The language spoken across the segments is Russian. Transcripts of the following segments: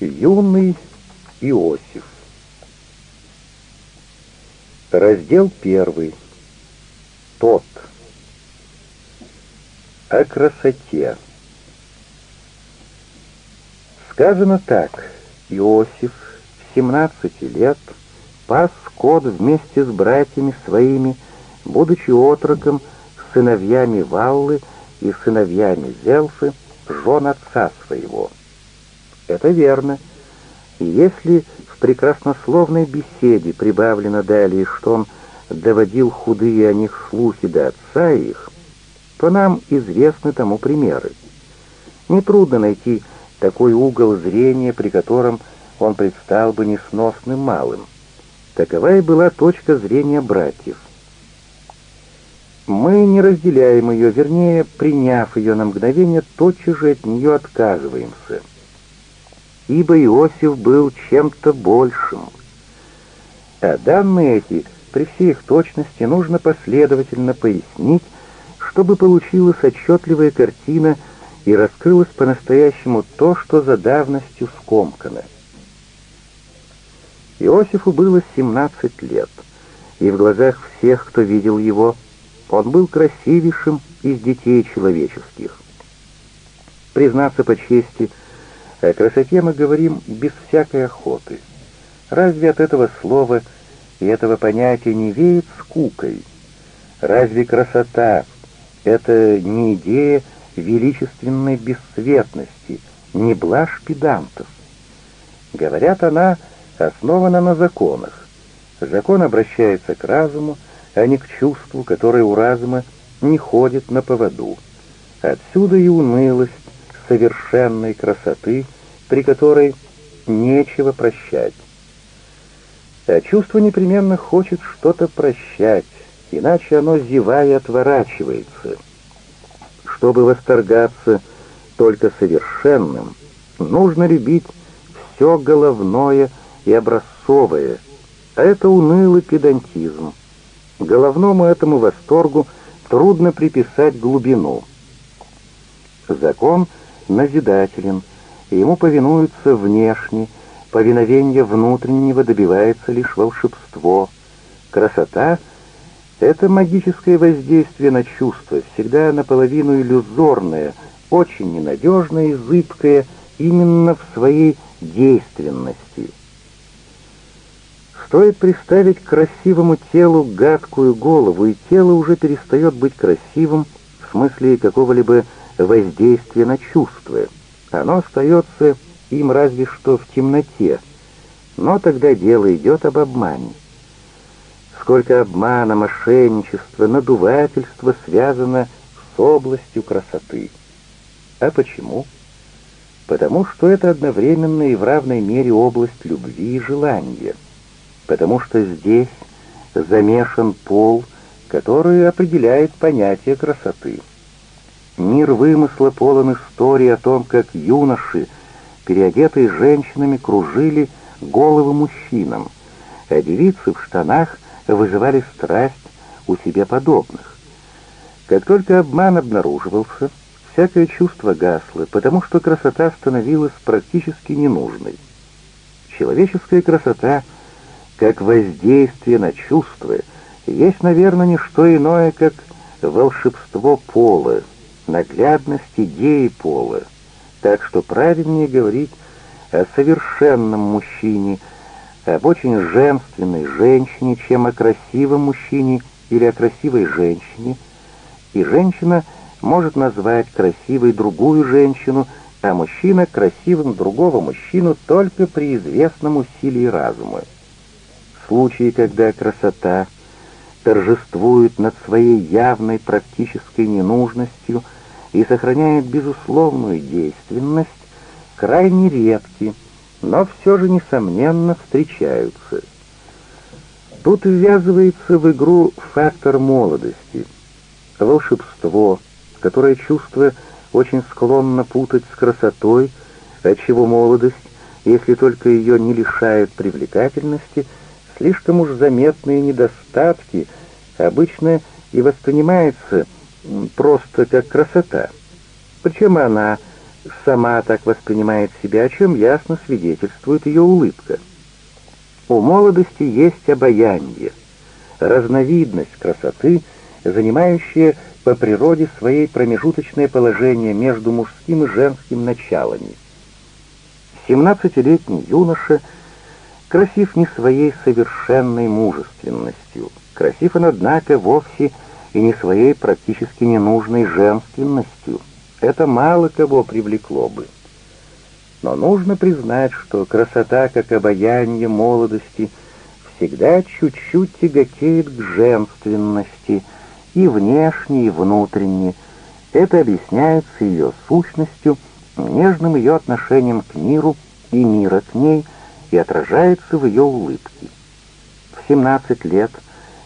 Юный Иосиф. Раздел первый. Тот. О красоте. Сказано так. Иосиф в 17 лет пас скот вместе с братьями своими, будучи отроком, сыновьями Валлы и сыновьями Зелфы, жен отца своего. Это верно. И если в прекраснословной беседе прибавлено далее, что он доводил худые о них слухи до отца их, то нам известны тому примеры. Нетрудно найти такой угол зрения, при котором он предстал бы несносным малым. Такова и была точка зрения братьев. Мы не разделяем ее, вернее, приняв ее на мгновение, тотчас же от нее отказываемся. Ибо Иосиф был чем-то большим. А данные эти, при всей их точности, нужно последовательно пояснить, чтобы получилась отчетливая картина и раскрылось по-настоящему то, что за давностью скомкано. Иосифу было 17 лет, и в глазах всех, кто видел его, он был красивейшим из детей человеческих. Признаться по чести, о красоте мы говорим без всякой охоты. Разве от этого слова и этого понятия не веет скукой? Разве красота — это не идея величественной бесцветности, не блажь педантов? Говорят, она основана на законах. Закон обращается к разуму, а не к чувству, которое у разума не ходит на поводу. Отсюда и унылость совершенной красоты, при которой нечего прощать. А чувство непременно хочет что-то прощать, иначе оно, зевая, отворачивается. Чтобы восторгаться только совершенным, нужно любить все головное и образцовое, а это унылый педантизм. Головному этому восторгу трудно приписать глубину. Закон назидателен, и ему повинуются внешне, повиновение внутреннего добивается лишь волшебство. Красота — это магическое воздействие на чувства, всегда наполовину иллюзорное, очень ненадежное и зыбкое именно в своей действенности. Стоит приставить к красивому телу гадкую голову, и тело уже перестает быть красивым в смысле какого-либо воздействия на чувства. Оно остается им разве что в темноте, но тогда дело идет об обмане. Сколько обмана, мошенничества, надувательства связано с областью красоты. А почему? Потому что это одновременно и в равной мере область любви и желания — потому что здесь замешан пол, который определяет понятие красоты. Мир вымысла полон истории о том, как юноши, переодетые женщинами, кружили головы мужчинам, а девицы в штанах вызывали страсть у себе подобных. Как только обман обнаруживался, всякое чувство гасло, потому что красота становилась практически ненужной. Человеческая красота — как воздействие на чувства, есть, наверное, не что иное, как волшебство пола, наглядность идеи пола. Так что правильнее говорить о совершенном мужчине, об очень женственной женщине, чем о красивом мужчине или о красивой женщине. И женщина может назвать красивой другую женщину, а мужчина красивым другого мужчину только при известном усилии разума случаи, когда красота торжествует над своей явной практической ненужностью и сохраняет безусловную действенность, крайне редки, но все же, несомненно, встречаются. Тут ввязывается в игру фактор молодости, волшебство, которое чувство очень склонно путать с красотой, отчего молодость, если только ее не лишает привлекательности, — слишком уж заметные недостатки обычно и воспринимается просто как красота. Причем она сама так воспринимает себя, о чем ясно свидетельствует ее улыбка. У молодости есть обаяние, разновидность красоты, занимающая по природе своей промежуточное положение между мужским и женским началами. Семнадцатилетний юноша красив не своей совершенной мужественностью, красив он, однако, вовсе и не своей практически ненужной женственностью. Это мало кого привлекло бы. Но нужно признать, что красота, как обаяние молодости, всегда чуть-чуть тяготеет к женственности, и внешне, и внутренне. Это объясняется ее сущностью, нежным ее отношением к миру и мира к ней, и отражается в ее улыбке. В 17 лет,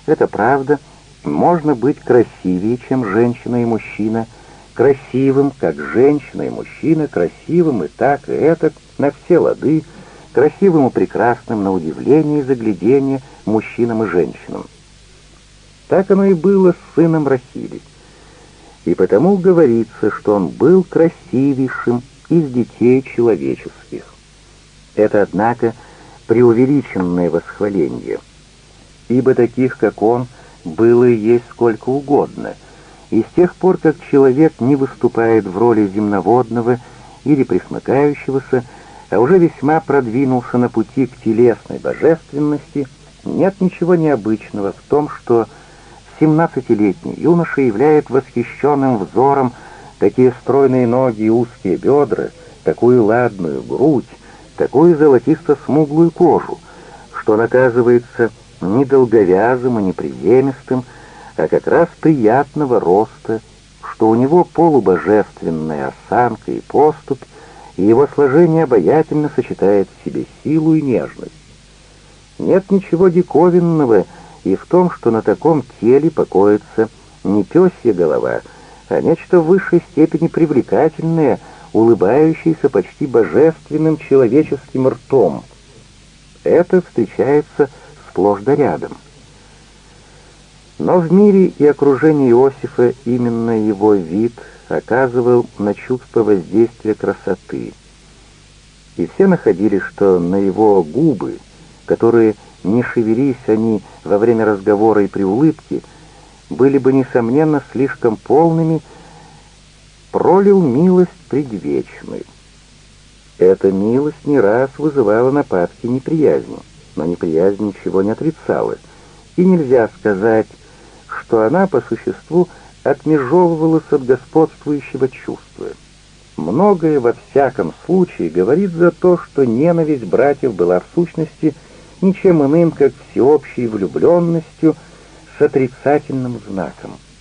это правда, можно быть красивее, чем женщина и мужчина, красивым, как женщина и мужчина, красивым и так, и это, на все лады, красивым и прекрасным на удивление и заглядение мужчинам и женщинам. Так оно и было с сыном Рахили. И потому говорится, что он был красивейшим из детей человеческих. Это, однако, преувеличенное восхваление, ибо таких, как он, было и есть сколько угодно, и с тех пор, как человек не выступает в роли земноводного или присмыкающегося, а уже весьма продвинулся на пути к телесной божественности, нет ничего необычного в том, что 17-летний юноша являет восхищенным взором такие стройные ноги и узкие бедра, такую ладную грудь, такую золотисто-смуглую кожу, что он оказывается не долговязым и не приземистым, а как раз приятного роста, что у него полубожественная осанка и поступь, и его сложение обаятельно сочетает в себе силу и нежность. Нет ничего диковинного и в том, что на таком теле покоится не пёсья голова, а нечто в высшей степени привлекательное, улыбающееся почти божественным человеческим ртом. Это встречается сплошь да рядом. Но в мире и окружении Иосифа именно его вид оказывал на чувство воздействия красоты. И все находили, что на его губы, которые не шевелись они во время разговора и при улыбке, были бы, несомненно, слишком полными, пролил милость предвечную. Эта милость не раз вызывала нападки неприязни, но неприязнь ничего не отрицала, и нельзя сказать, что она по существу отмежевывалась от господствующего чувства. Многое во всяком случае говорит за то, что ненависть братьев была в сущности ничем иным, как всеобщей влюбленностью с отрицательным знаком —